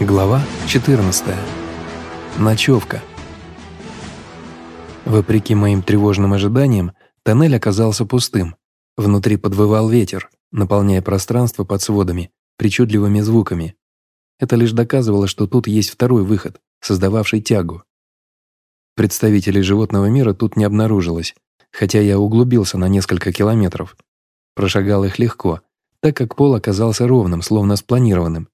Глава 14. Ночевка. Вопреки моим тревожным ожиданиям, тоннель оказался пустым. Внутри подвывал ветер, наполняя пространство под сводами причудливыми звуками. Это лишь доказывало, что тут есть второй выход, создававший тягу. Представителей животного мира тут не обнаружилось, хотя я углубился на несколько километров. Прошагал их легко, так как пол оказался ровным, словно спланированным,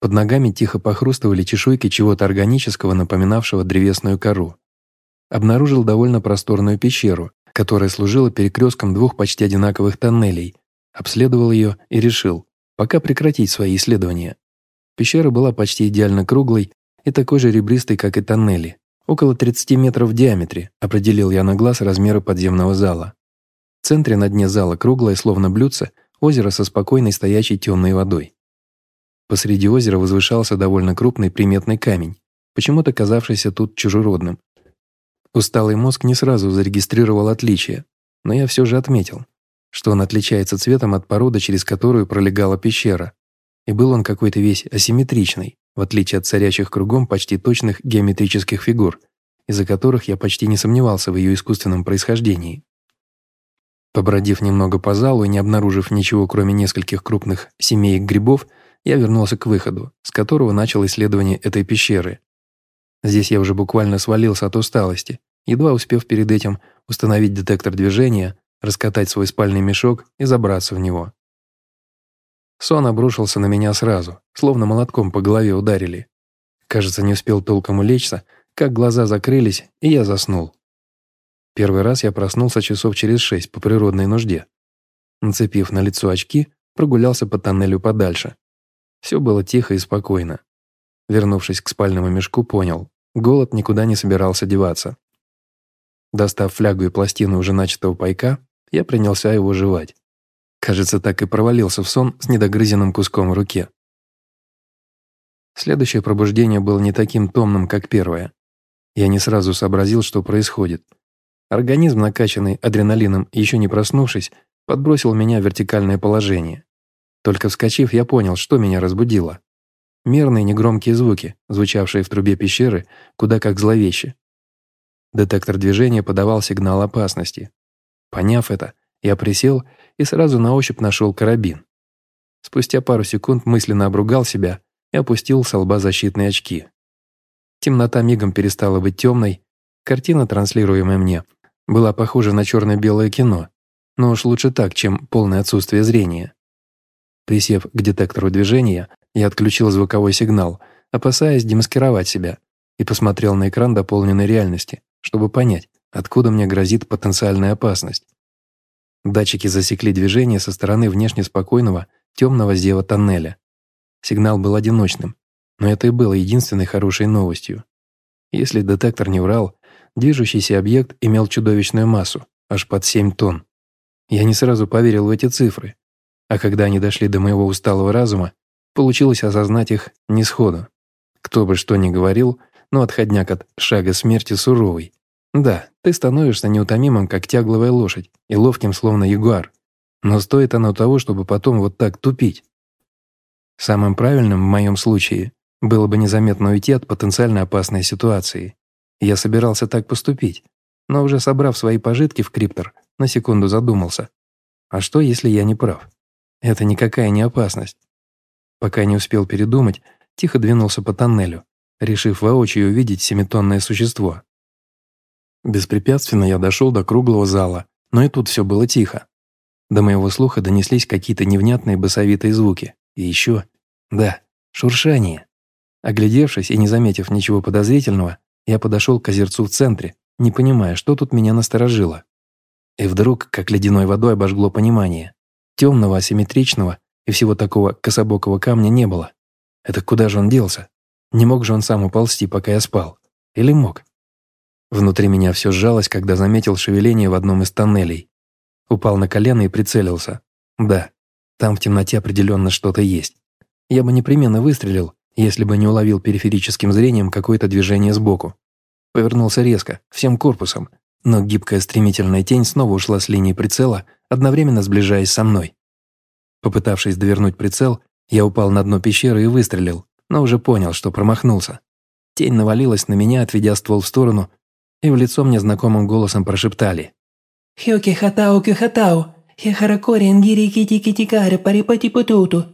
под ногами тихо похрустывали чешуйки чего-то органического, напоминавшего древесную кору. Обнаружил довольно просторную пещеру, которая служила перекрестком двух почти одинаковых тоннелей. Обследовал ее и решил, пока прекратить свои исследования. Пещера была почти идеально круглой и такой же ребристой, как и тоннели. Около 30 метров в диаметре, определил я на глаз размеры подземного зала. В центре на дне зала круглое, словно блюдце, озеро со спокойной стоячей темной водой. Посреди озера возвышался довольно крупный приметный камень, почему-то казавшийся тут чужеродным. Усталый мозг не сразу зарегистрировал отличие, но я все же отметил, что он отличается цветом от породы, через которую пролегала пещера, и был он какой-то весь асимметричный, в отличие от царящих кругом почти точных геометрических фигур, из-за которых я почти не сомневался в ее искусственном происхождении. Побродив немного по залу и не обнаружив ничего, кроме нескольких крупных семеек грибов, я вернулся к выходу, с которого начал исследование этой пещеры. Здесь я уже буквально свалился от усталости, едва успев перед этим установить детектор движения, раскатать свой спальный мешок и забраться в него. Сон обрушился на меня сразу, словно молотком по голове ударили. Кажется, не успел толком улечься, как глаза закрылись, и я заснул. Первый раз я проснулся часов через шесть по природной нужде. Нацепив на лицо очки, прогулялся по тоннелю подальше, все было тихо и спокойно. Вернувшись к спальному мешку, понял, голод никуда не собирался деваться. Достав флягу и пластину уже начатого пайка, я принялся его жевать. Кажется, так и провалился в сон с недогрызенным куском в руке. Следующее пробуждение было не таким томным, как первое. Я не сразу сообразил, что происходит. Организм, накачанный адреналином еще не проснувшись, подбросил меня в вертикальное положение. Только вскочив, я понял, что меня разбудило. Мерные негромкие звуки, звучавшие в трубе пещеры, куда как зловеще. Детектор движения подавал сигнал опасности. Поняв это, я присел и сразу на ощупь нашел карабин. Спустя пару секунд мысленно обругал себя и опустил с лба защитные очки. Темнота мигом перестала быть темной, картина, транслируемая мне, была похожа на черно-белое кино, но уж лучше так, чем полное отсутствие зрения. Присев к детектору движения, я отключил звуковой сигнал, опасаясь демаскировать себя, и посмотрел на экран дополненной реальности, чтобы понять, откуда мне грозит потенциальная опасность. Датчики засекли движение со стороны внешне спокойного, темного зева тоннеля. Сигнал был одиночным, но это и было единственной хорошей новостью. Если детектор не врал, движущийся объект имел чудовищную массу, аж под 7 тонн. Я не сразу поверил в эти цифры, а когда они дошли до моего усталого разума, получилось осознать их не сходу. Кто бы что ни говорил, но отходняк от шага смерти суровый. Да, ты становишься неутомимым, как тягловая лошадь, и ловким, словно ягуар. Но стоит оно того, чтобы потом вот так тупить. Самым правильным в моем случае было бы незаметно уйти от потенциально опасной ситуации. Я собирался так поступить, но уже собрав свои пожитки в криптор, на секунду задумался. А что, если я не прав? Это никакая не опасность. Пока не успел передумать, тихо двинулся по тоннелю, решив воочию увидеть семитонное существо. Беспрепятственно я дошел до круглого зала, но и тут все было тихо. До моего слуха донеслись какие-то невнятные басовитые звуки. И еще... Да, шуршание. Оглядевшись и не заметив ничего подозрительного, я подошел к озерцу в центре, не понимая, что тут меня насторожило. И вдруг, как ледяной водой обожгло понимание. Темного, асимметричного и всего такого кособокого камня не было. Это куда же он делся? Не мог же он сам уползти, пока я спал? Или мог? Внутри меня все сжалось, когда заметил шевеление в одном из тоннелей. Упал на колено и прицелился. Да, там в темноте определенно что-то есть. Я бы непременно выстрелил, если бы не уловил периферическим зрением какое-то движение сбоку. Повернулся резко, всем корпусом, но гибкая стремительная тень снова ушла с линии прицела, одновременно сближаясь со мной. Попытавшись довернуть прицел, я упал на дно пещеры и выстрелил, но уже понял, что промахнулся. Тень навалилась на меня, отведя ствол в сторону, и в лицо мне знакомым голосом прошептали. «Хёки хатау кюхатау, хехаракори нгири кити китикаре парипати путуту».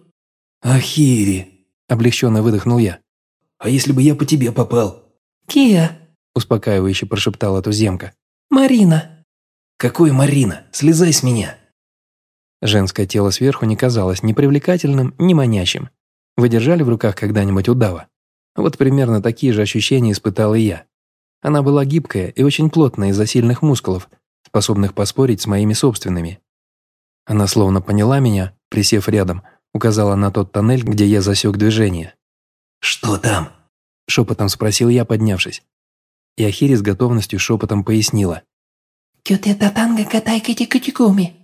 «Ахири!» – облегченно выдохнул я. «А если бы я по тебе попал?» «Кия!» – успокаивающе прошептала туземка. «Марина!» «Какой Марина? Слезай с меня!» Женское тело сверху не казалось ни привлекательным, ни манящим. Вы держали в руках когда-нибудь удава? Вот примерно такие же ощущения испытал и я. Она была гибкая и очень плотная из-за сильных мускулов, способных поспорить с моими собственными. Она словно поняла меня, присев рядом, указала на тот тоннель, где я засек движение. «Что там?» – шепотом спросил я, поднявшись. И Ахири с готовностью шепотом пояснила. «Кютета танга катай кити кутикуми».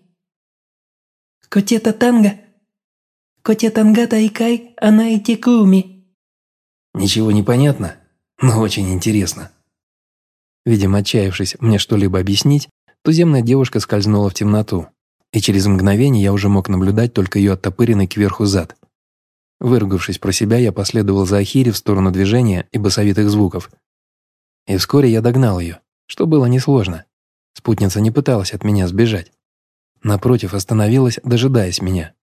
«Котета танга Коте тангата икай, она и текуми». Ничего не понятно, но очень интересно. Видимо, отчаявшись мне что-либо объяснить, туземная девушка скользнула в темноту, и через мгновение я уже мог наблюдать только ее оттопыренный кверху зад. Выругавшись про себя, я последовал за Ахири в сторону движения и басовитых звуков. И вскоре я догнал ее, что было несложно. Спутница не пыталась от меня сбежать. Напротив, остановилась, дожидаясь меня.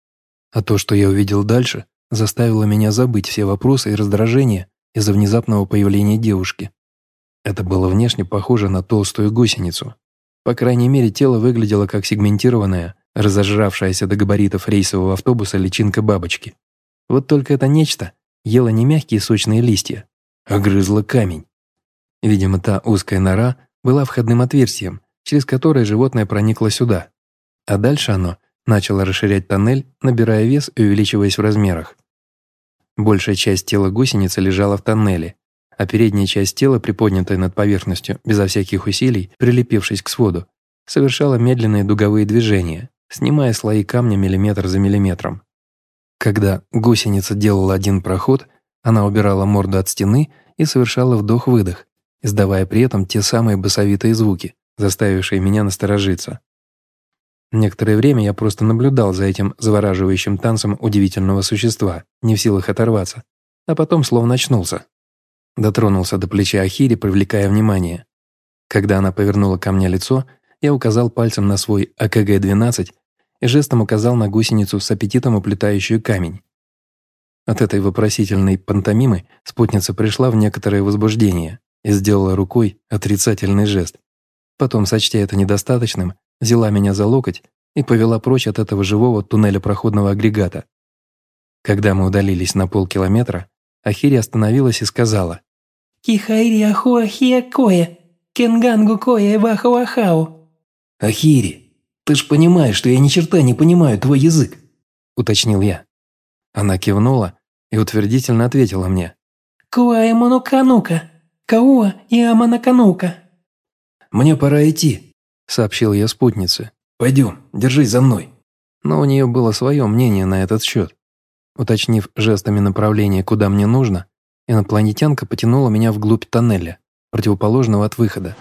А то, что я увидел дальше, заставило меня забыть все вопросы и раздражения из-за внезапного появления девушки. Это было внешне похоже на толстую гусеницу. По крайней мере, тело выглядело как сегментированная, разожравшаяся до габаритов рейсового автобуса личинка бабочки. Вот только это нечто ело не мягкие сочные листья, а грызло камень. Видимо, та узкая нора была входным отверстием, через которое животное проникло сюда. А дальше оно начало расширять тоннель, набирая вес и увеличиваясь в размерах. Большая часть тела гусеницы лежала в тоннеле, а передняя часть тела, приподнятая над поверхностью, безо всяких усилий, прилепившись к своду, совершала медленные дуговые движения, снимая слои камня миллиметр за миллиметром. Когда гусеница делала один проход, она убирала морду от стены и совершала вдох-выдох, издавая при этом те самые басовитые звуки, заставившие меня насторожиться. Некоторое время я просто наблюдал за этим завораживающим танцем удивительного существа, не в силах оторваться, а потом словно очнулся. Дотронулся до плеча Ахири, привлекая внимание. Когда она повернула ко мне лицо, я указал пальцем на свой АКГ-12 и жестом указал на гусеницу с аппетитом уплетающую камень. От этой вопросительной пантомимы спутница пришла в некоторое возбуждение и сделала рукой отрицательный жест. Потом, сочтя это недостаточным, взяла меня за локоть и повела прочь от этого живого туннеля проходного агрегата. Когда мы удалились на полкилометра, Ахири остановилась и сказала «Кихайри ахуа хиакое, кенгангу кое вахуахау». «Ахири, ты ж понимаешь, что я ни черта не понимаю твой язык», — уточнил я. Она кивнула и утвердительно ответила мне. «Куая монуканука, кауа и аманаканука». «Мне пора идти», сообщил я спутнице. «Пойдем, держись за мной». Но у нее было свое мнение на этот счет. Уточнив жестами направление, куда мне нужно, инопланетянка потянула меня вглубь тоннеля, противоположного от выхода.